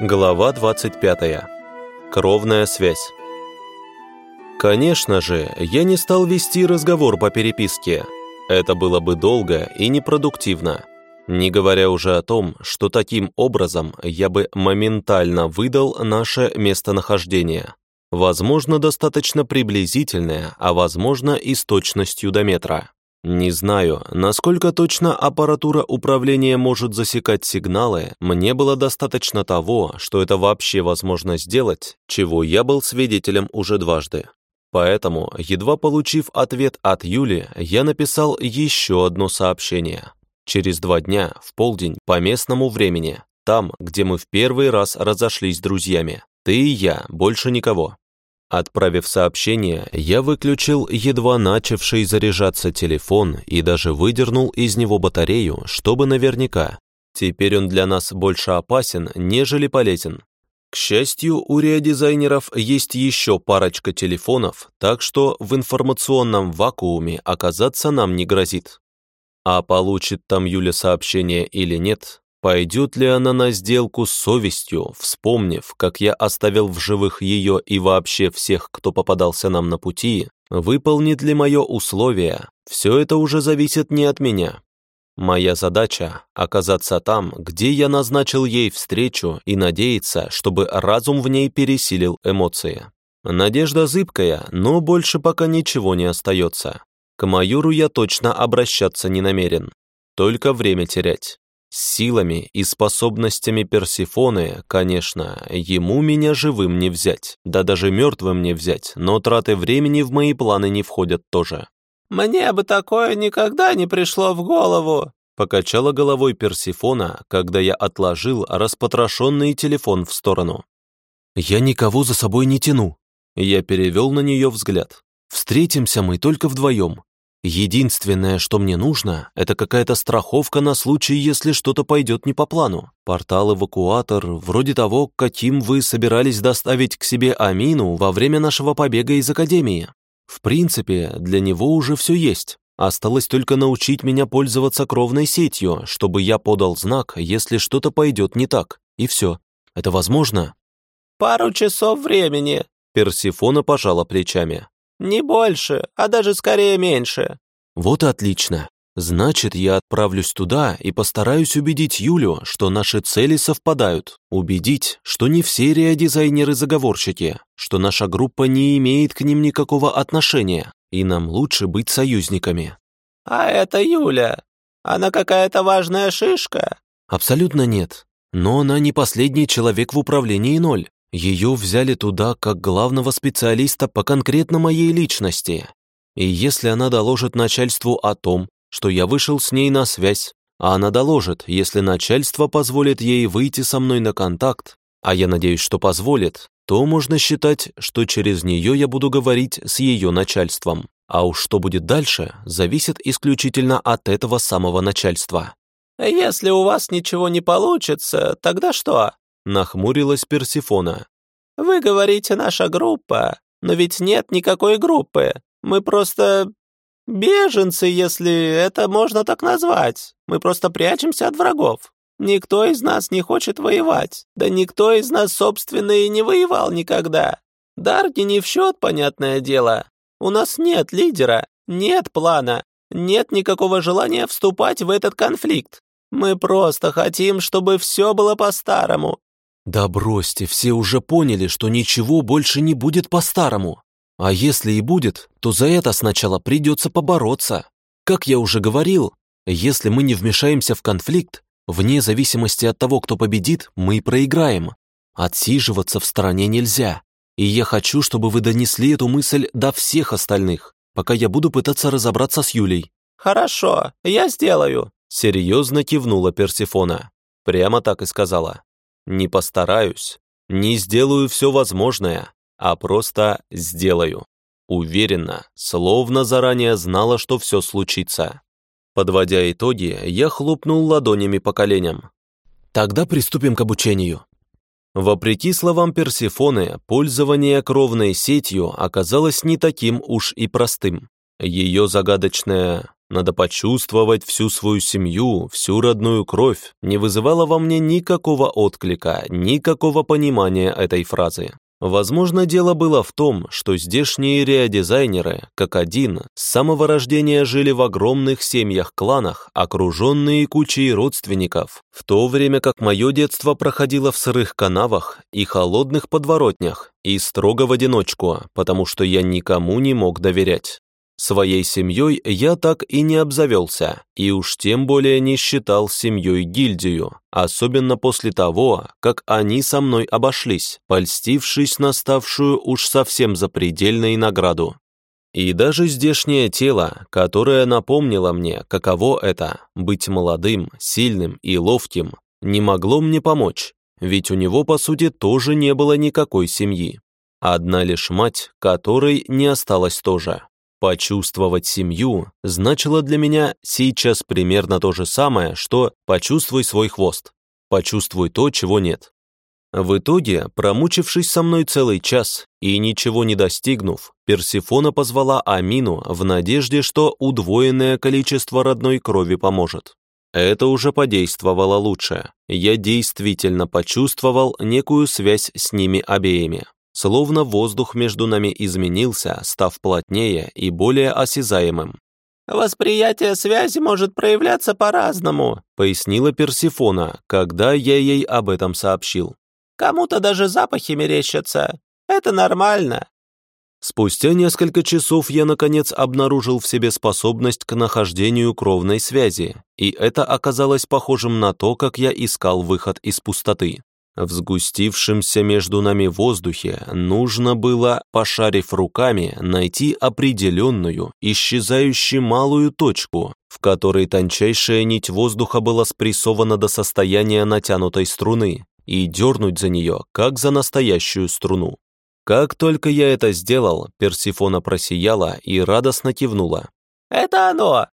Глава 25. Кровная связь. Конечно же, я не стал вести разговор по переписке. Это было бы долго и непродуктивно. Не говоря уже о том, что таким образом я бы моментально выдал наше местонахождение. Возможно, достаточно приблизительное, а возможно и с точностью до метра. Не знаю, насколько точно аппаратура управления может засекать сигналы, мне было достаточно того, что это вообще возможно сделать, чего я был свидетелем уже дважды. Поэтому, едва получив ответ от Юли, я написал еще одно сообщение. Через два дня, в полдень, по местному времени, там, где мы в первый раз разошлись друзьями. Ты и я, больше никого. Отправив сообщение, я выключил едва начавший заряжаться телефон и даже выдернул из него батарею, чтобы наверняка. Теперь он для нас больше опасен, нежели полезен. К счастью, у реодизайнеров есть еще парочка телефонов, так что в информационном вакууме оказаться нам не грозит. А получит там Юля сообщение или нет, Пойдет ли она на сделку с совестью, вспомнив, как я оставил в живых ее и вообще всех, кто попадался нам на пути, выполнит ли мое условие, все это уже зависит не от меня. Моя задача — оказаться там, где я назначил ей встречу и надеяться, чтобы разум в ней пересилил эмоции. Надежда зыбкая, но больше пока ничего не остается. К майору я точно обращаться не намерен. Только время терять. Силами и способностями Персифоны, конечно, ему меня живым не взять, да даже мертвым не взять, но траты времени в мои планы не входят тоже. «Мне бы такое никогда не пришло в голову!» Покачала головой Персифона, когда я отложил распотрошенный телефон в сторону. «Я никого за собой не тяну!» Я перевел на нее взгляд. «Встретимся мы только вдвоем. Единственное, что мне нужно, это какая-то страховка на случай, если что-то пойдет не по плану. Портал-эвакуатор, вроде того, каким вы собирались доставить к себе Амину во время нашего побега из Академии. В принципе, для него уже все есть. Осталось только научить меня пользоваться кровной сетью, чтобы я подал знак, если что-то пойдет не так. И все. Это возможно? «Пару часов времени», — Персифона пожала плечами. «Не больше, а даже скорее меньше». «Вот отлично. Значит, я отправлюсь туда и постараюсь убедить Юлю, что наши цели совпадают. Убедить, что не все реодизайнеры-заговорщики, что наша группа не имеет к ним никакого отношения, и нам лучше быть союзниками». «А это Юля. Она какая-то важная шишка?» «Абсолютно нет. Но она не последний человек в управлении ноль. Ее взяли туда как главного специалиста по конкретно моей личности. И если она доложит начальству о том, что я вышел с ней на связь, а она доложит, если начальство позволит ей выйти со мной на контакт, а я надеюсь, что позволит, то можно считать, что через нее я буду говорить с ее начальством. А уж что будет дальше, зависит исключительно от этого самого начальства. «Если у вас ничего не получится, тогда что?» Нахмурилась Персифона. «Вы говорите, наша группа, но ведь нет никакой группы. Мы просто беженцы, если это можно так назвать. Мы просто прячемся от врагов. Никто из нас не хочет воевать. Да никто из нас, собственно, и не воевал никогда. Дарги не в счет, понятное дело. У нас нет лидера, нет плана, нет никакого желания вступать в этот конфликт. Мы просто хотим, чтобы все было по-старому, «Да бросьте, все уже поняли, что ничего больше не будет по-старому. А если и будет, то за это сначала придется побороться. Как я уже говорил, если мы не вмешаемся в конфликт, вне зависимости от того, кто победит, мы проиграем. Отсиживаться в стороне нельзя. И я хочу, чтобы вы донесли эту мысль до всех остальных, пока я буду пытаться разобраться с Юлей». «Хорошо, я сделаю», — серьезно кивнула Персифона. Прямо так и сказала. Не постараюсь, не сделаю все возможное, а просто сделаю. Уверенно, словно заранее знала, что все случится. Подводя итоги, я хлопнул ладонями по коленям. Тогда приступим к обучению. Вопреки словам Персифоны, пользование кровной сетью оказалось не таким уж и простым. Ее загадочная надо почувствовать всю свою семью, всю родную кровь, не вызывало во мне никакого отклика, никакого понимания этой фразы. Возможно, дело было в том, что здешние реодизайнеры, как один, с самого рождения жили в огромных семьях-кланах, окруженные кучей родственников, в то время как мое детство проходило в сырых канавах и холодных подворотнях, и строго в одиночку, потому что я никому не мог доверять. Своей семьей я так и не обзавелся, и уж тем более не считал семьей гильдию, особенно после того, как они со мной обошлись, польстившись на ставшую уж совсем запредельной награду. И даже здешнее тело, которое напомнило мне, каково это – быть молодым, сильным и ловким, не могло мне помочь, ведь у него, по сути, тоже не было никакой семьи. Одна лишь мать, которой не осталось тоже. Почувствовать семью значило для меня сейчас примерно то же самое, что «почувствуй свой хвост», «почувствуй то, чего нет». В итоге, промучившись со мной целый час и ничего не достигнув, Персифона позвала Амину в надежде, что удвоенное количество родной крови поможет. Это уже подействовало лучше. Я действительно почувствовал некую связь с ними обеими. Словно воздух между нами изменился, став плотнее и более осязаемым. «Восприятие связи может проявляться по-разному», пояснила Персифона, когда я ей об этом сообщил. «Кому-то даже запахи мерещатся. Это нормально». Спустя несколько часов я, наконец, обнаружил в себе способность к нахождению кровной связи, и это оказалось похожим на то, как я искал выход из пустоты. В сгустившемся между нами воздухе нужно было, пошарив руками, найти определенную, исчезающую малую точку, в которой тончайшая нить воздуха была спрессована до состояния натянутой струны, и дернуть за нее, как за настоящую струну. Как только я это сделал, Персифона просияла и радостно кивнула. «Это оно!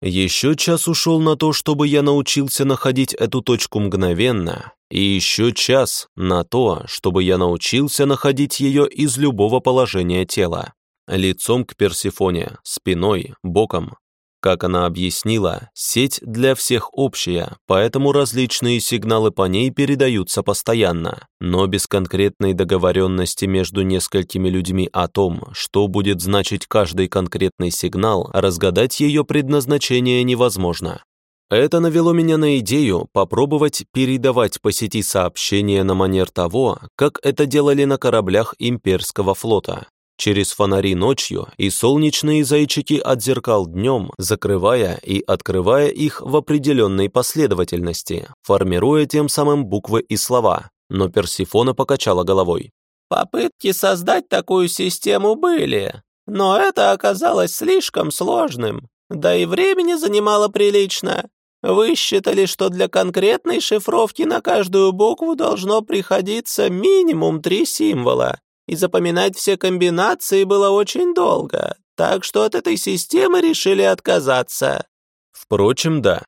Еще час ушел на то, чтобы я научился находить эту точку мгновенно, и еще час на то, чтобы я научился находить ее из любого положения тела. Лицом к Персифоне, спиной, боком, как она объяснила, сеть для всех общая, поэтому различные сигналы по ней передаются постоянно, но без конкретной договоренности между несколькими людьми о том, что будет значить каждый конкретный сигнал, разгадать ее предназначение невозможно. Это навело меня на идею попробовать передавать по сети сообщения на манер того, как это делали на кораблях имперского флота через фонари ночью и солнечные зайчики от зеркал днем, закрывая и открывая их в определенной последовательности, формируя тем самым буквы и слова. Но Персифона покачала головой. «Попытки создать такую систему были, но это оказалось слишком сложным, да и времени занимало прилично. Вы считали, что для конкретной шифровки на каждую букву должно приходиться минимум три символа, и запоминать все комбинации было очень долго, так что от этой системы решили отказаться. Впрочем, да.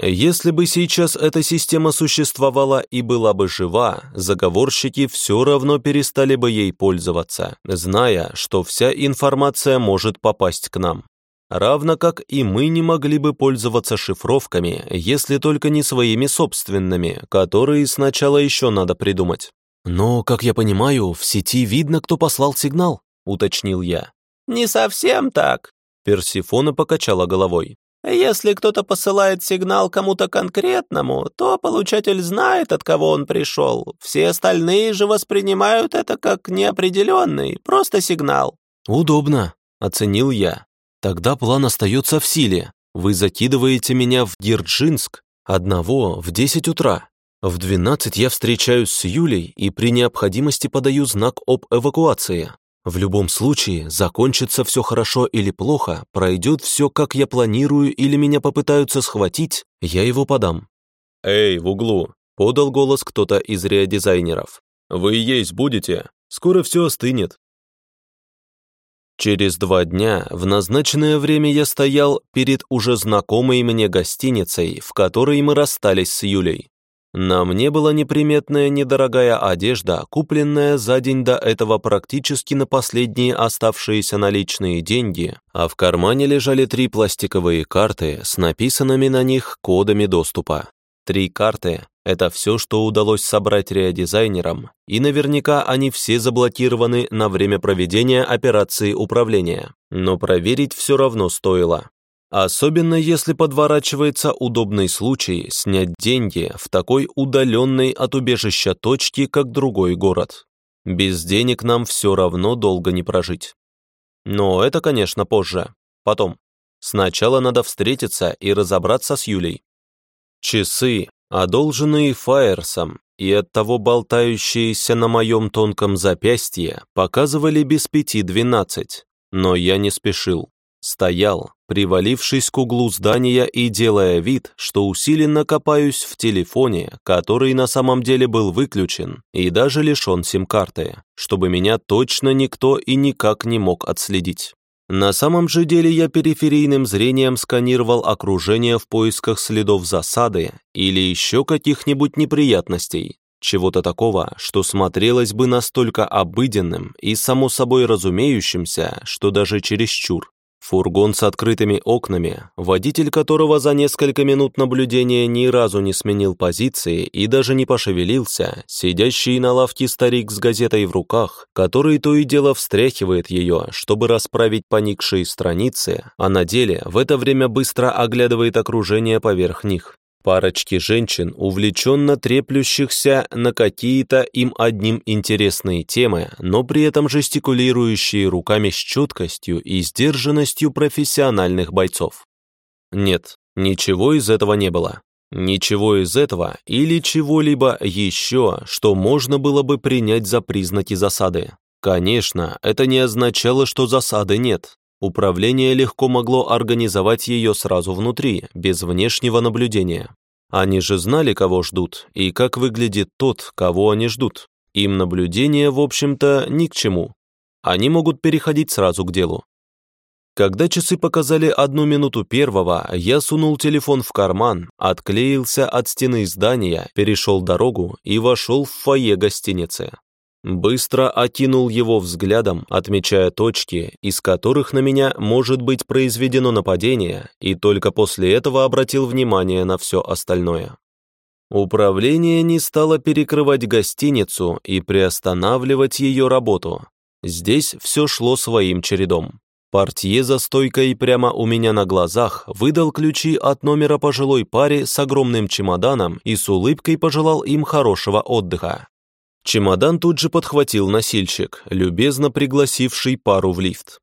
Если бы сейчас эта система существовала и была бы жива, заговорщики все равно перестали бы ей пользоваться, зная, что вся информация может попасть к нам. Равно как и мы не могли бы пользоваться шифровками, если только не своими собственными, которые сначала еще надо придумать. «Но, как я понимаю, в сети видно, кто послал сигнал», — уточнил я. «Не совсем так», — Персифона покачала головой. «Если кто-то посылает сигнал кому-то конкретному, то получатель знает, от кого он пришел. Все остальные же воспринимают это как неопределенный, просто сигнал». «Удобно», — оценил я. «Тогда план остается в силе. Вы закидываете меня в Дирджинск одного в десять утра. В 12 я встречаюсь с Юлей и при необходимости подаю знак об эвакуации. В любом случае, закончится все хорошо или плохо, пройдет все, как я планирую, или меня попытаются схватить, я его подам. «Эй, в углу!» — подал голос кто-то из реодизайнеров. «Вы есть будете? Скоро все остынет». Через два дня в назначенное время я стоял перед уже знакомой мне гостиницей, в которой мы расстались с Юлей. На мне была неприметная недорогая одежда, купленная за день до этого практически на последние оставшиеся наличные деньги, а в кармане лежали три пластиковые карты с написанными на них кодами доступа. Три карты — это все, что удалось собрать реодизайнерам, и наверняка они все заблокированы на время проведения операции управления. Но проверить все равно стоило. Особенно если подворачивается удобный случай снять деньги в такой удаленной от убежища точке, как другой город. Без денег нам все равно долго не прожить. Но это, конечно, позже. Потом. Сначала надо встретиться и разобраться с Юлей. Часы, одолженные Фаерсом и оттого болтающиеся на моем тонком запястье, показывали без пяти двенадцать, но я не спешил. Стоял, привалившись к углу здания и делая вид, что усиленно копаюсь в телефоне, который на самом деле был выключен и даже лишен сим-карты, чтобы меня точно никто и никак не мог отследить. На самом же деле я периферийным зрением сканировал окружение в поисках следов засады или еще каких-нибудь неприятностей, чего-то такого, что смотрелось бы настолько обыденным и само собой разумеющимся, что даже чересчур. Фургон с открытыми окнами, водитель которого за несколько минут наблюдения ни разу не сменил позиции и даже не пошевелился, сидящий на лавке старик с газетой в руках, который то и дело встряхивает ее, чтобы расправить поникшие страницы, а на деле в это время быстро оглядывает окружение поверх них парочки женщин, увлеченно треплющихся на какие-то им одним интересные темы, но при этом жестикулирующие руками с четкостью и сдержанностью профессиональных бойцов. Нет, ничего из этого не было. Ничего из этого или чего-либо еще, что можно было бы принять за признаки засады. Конечно, это не означало, что засады нет. Управление легко могло организовать ее сразу внутри, без внешнего наблюдения. Они же знали, кого ждут, и как выглядит тот, кого они ждут. Им наблюдение, в общем-то, ни к чему. Они могут переходить сразу к делу. Когда часы показали одну минуту первого, я сунул телефон в карман, отклеился от стены здания, перешел дорогу и вошел в фойе гостиницы. Быстро окинул его взглядом, отмечая точки, из которых на меня может быть произведено нападение, и только после этого обратил внимание на все остальное. Управление не стало перекрывать гостиницу и приостанавливать ее работу. Здесь все шло своим чередом. Портье за стойкой прямо у меня на глазах выдал ключи от номера пожилой паре с огромным чемоданом и с улыбкой пожелал им хорошего отдыха. Чемодан тут же подхватил носильщик, любезно пригласивший пару в лифт.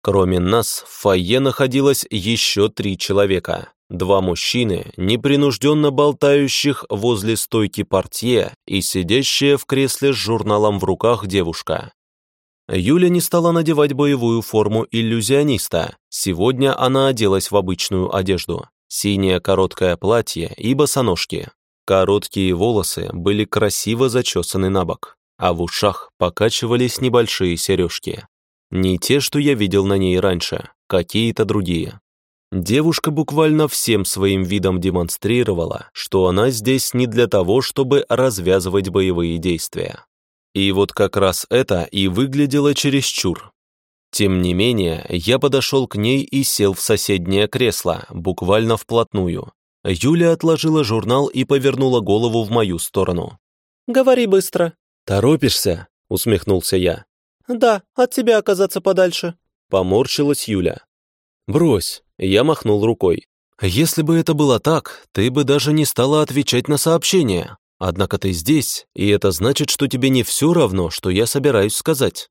Кроме нас, в фойе находилось еще три человека. Два мужчины, непринужденно болтающих возле стойки портье и сидящая в кресле с журналом в руках девушка. Юля не стала надевать боевую форму иллюзиониста. Сегодня она оделась в обычную одежду. Синее короткое платье и босоножки. Короткие волосы были красиво зачесаны на бок, а в ушах покачивались небольшие сережки. Не те, что я видел на ней раньше, какие-то другие. Девушка буквально всем своим видом демонстрировала, что она здесь не для того, чтобы развязывать боевые действия. И вот как раз это и выглядело чересчур. Тем не менее, я подошел к ней и сел в соседнее кресло, буквально вплотную, Юля отложила журнал и повернула голову в мою сторону. «Говори быстро». «Торопишься?» — усмехнулся я. «Да, от тебя оказаться подальше». Поморщилась Юля. «Брось», — я махнул рукой. «Если бы это было так, ты бы даже не стала отвечать на сообщения. Однако ты здесь, и это значит, что тебе не все равно, что я собираюсь сказать».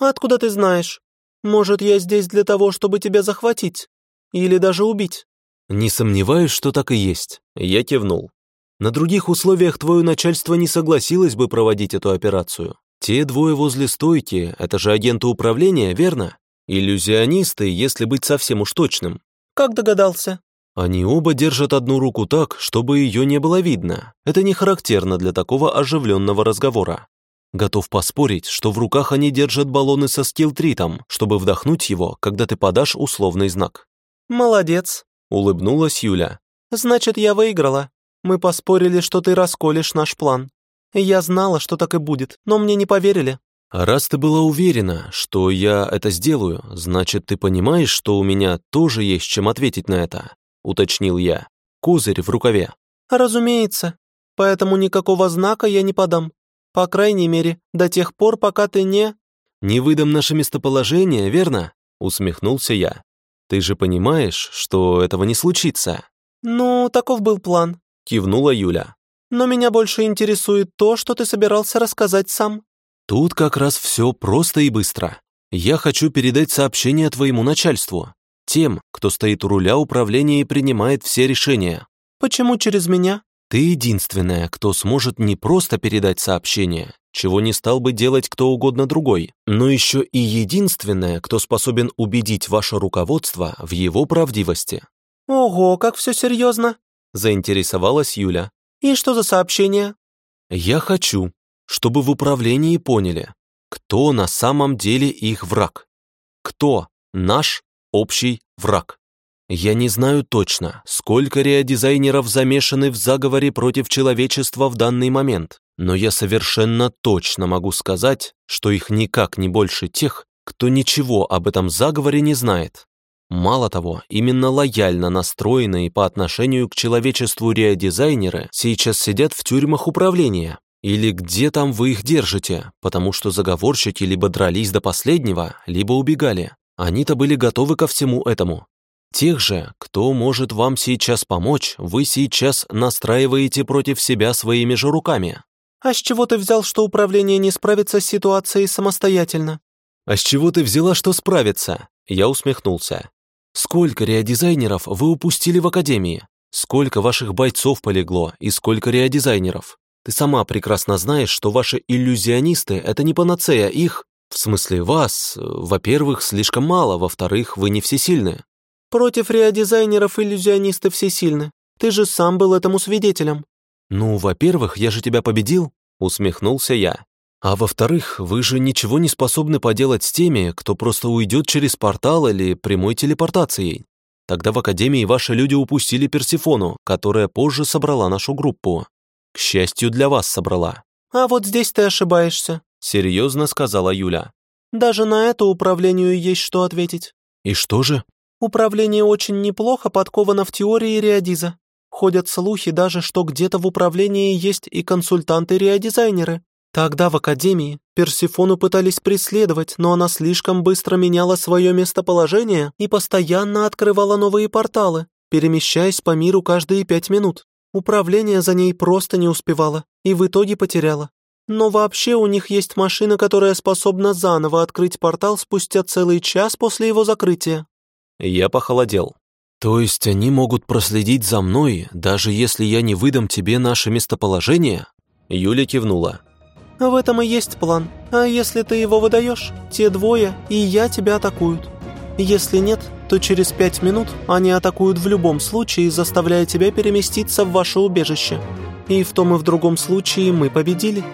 «Откуда ты знаешь? Может, я здесь для того, чтобы тебя захватить? Или даже убить?» «Не сомневаюсь, что так и есть», — я кивнул. «На других условиях твое начальство не согласилось бы проводить эту операцию. Те двое возле стойки — это же агенты управления, верно? Иллюзионисты, если быть совсем уж точным». «Как догадался?» Они оба держат одну руку так, чтобы ее не было видно. Это не характерно для такого оживленного разговора. Готов поспорить, что в руках они держат баллоны со скилтритом, чтобы вдохнуть его, когда ты подашь условный знак. «Молодец», улыбнулась Юля. «Значит, я выиграла. Мы поспорили, что ты расколешь наш план. Я знала, что так и будет, но мне не поверили». «Раз ты была уверена, что я это сделаю, значит, ты понимаешь, что у меня тоже есть чем ответить на это?» — уточнил я. «Козырь в рукаве». «Разумеется. Поэтому никакого знака я не подам. По крайней мере, до тех пор, пока ты не...» «Не выдам наше местоположение, верно?» — усмехнулся я. «Ты же понимаешь, что этого не случится?» «Ну, таков был план», — кивнула Юля. «Но меня больше интересует то, что ты собирался рассказать сам». Тут как раз все просто и быстро. Я хочу передать сообщение твоему начальству, тем, кто стоит у руля управления и принимает все решения. Почему через меня? Ты единственная, кто сможет не просто передать сообщение, чего не стал бы делать кто угодно другой, но еще и единственная, кто способен убедить ваше руководство в его правдивости. Ого, как все серьезно, заинтересовалась Юля. И что за сообщение? Я хочу, чтобы в управлении поняли, кто на самом деле их враг. Кто наш общий враг. Я не знаю точно, сколько реодизайнеров замешаны в заговоре против человечества в данный момент, но я совершенно точно могу сказать, что их никак не больше тех, кто ничего об этом заговоре не знает. Мало того, именно лояльно настроенные по отношению к человечеству реодизайнеры сейчас сидят в тюрьмах управления, или где там вы их держите, потому что заговорщики либо дрались до последнего, либо убегали. Они-то были готовы ко всему этому. Тех же, кто может вам сейчас помочь, вы сейчас настраиваете против себя своими же руками. А с чего ты взял, что управление не справится с ситуацией самостоятельно? А с чего ты взяла, что справится? Я усмехнулся. Сколько реодизайнеров вы упустили в академии? Сколько ваших бойцов полегло и сколько реодизайнеров? Ты сама прекрасно знаешь, что ваши иллюзионисты — это не панацея, их... В смысле, вас, во-первых, слишком мало, во-вторых, вы не всесильны. Против реодизайнеров иллюзионисты всесильны. Ты же сам был этому свидетелем. Ну, во-первых, я же тебя победил, усмехнулся я. А во-вторых, вы же ничего не способны поделать с теми, кто просто уйдет через портал или прямой телепортацией. Тогда в Академии ваши люди упустили Персифону, которая позже собрала нашу группу. К счастью, для вас собрала. А вот здесь ты ошибаешься, серьезно сказала Юля. Даже на это управлению есть что ответить. И что же? Управление очень неплохо подковано в теории реодиза. Ходят слухи даже, что где-то в управлении есть и консультанты-реодизайнеры. Тогда в Академии Персифону пытались преследовать, но она слишком быстро меняла свое местоположение и постоянно открывала новые порталы, перемещаясь по миру каждые пять минут. Управление за ней просто не успевало и в итоге потеряло. Но вообще у них есть машина, которая способна заново открыть портал спустя целый час после его закрытия. Я похолодел. То есть они могут проследить за мной, даже если я не выдам тебе наше местоположение? Юля кивнула. В этом и есть план. А если ты его выдаешь, те двое и я тебя атакуют. Если нет, то через пять минут они атакуют в любом случае, заставляя тебя переместиться в ваше убежище. И в том и в другом случае мы победили.